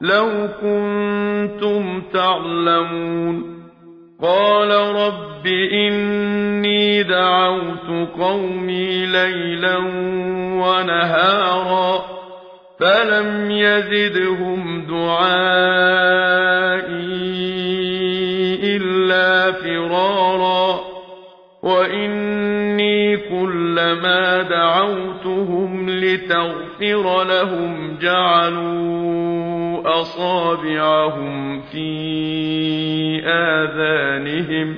لو كنتم تعلمون قال رب إني دعوت قومي ليلا ونهارا فلم يزدهم دعائي إلا فرارا وإني كلما دعوتهم لتغفر لهم جعلوا أصابعهم في آذانهم.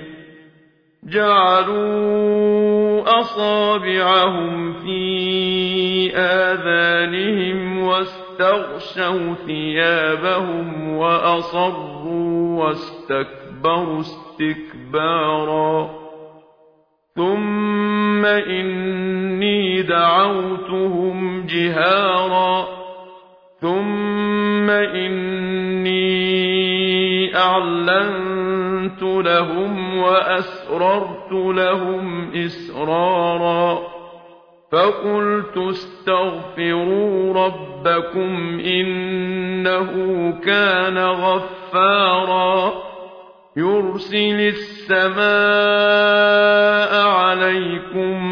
جعلوا أصابعهم في آذانهم واستغشوا ثيابهم وأصروا واستكبروا استكبارا. ثم إني دعوتهم جهارا. ثم إني أعلنت لهم وأسررت لهم إسرارا فقلت استغفروا ربكم إنه كان غفارا يرسل السماء عليكم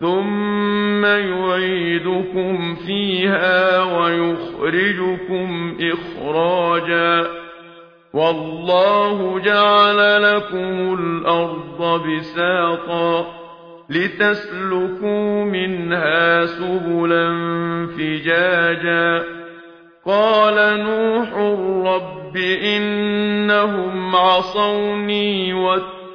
ثم يعيدكم فيها ويخرجكم إخراجا والله جعل لكم الأرض بساطا لتسلكوا منها سبلا فجاجا قال نوح رب إنهم عصوني واتبعوا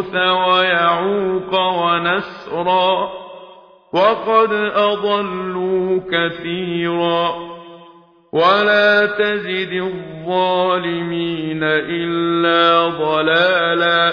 يغوث ويعوق ونسرا وقد أضلوا كثيرا ولا تزد الظالمين إلا ضلالا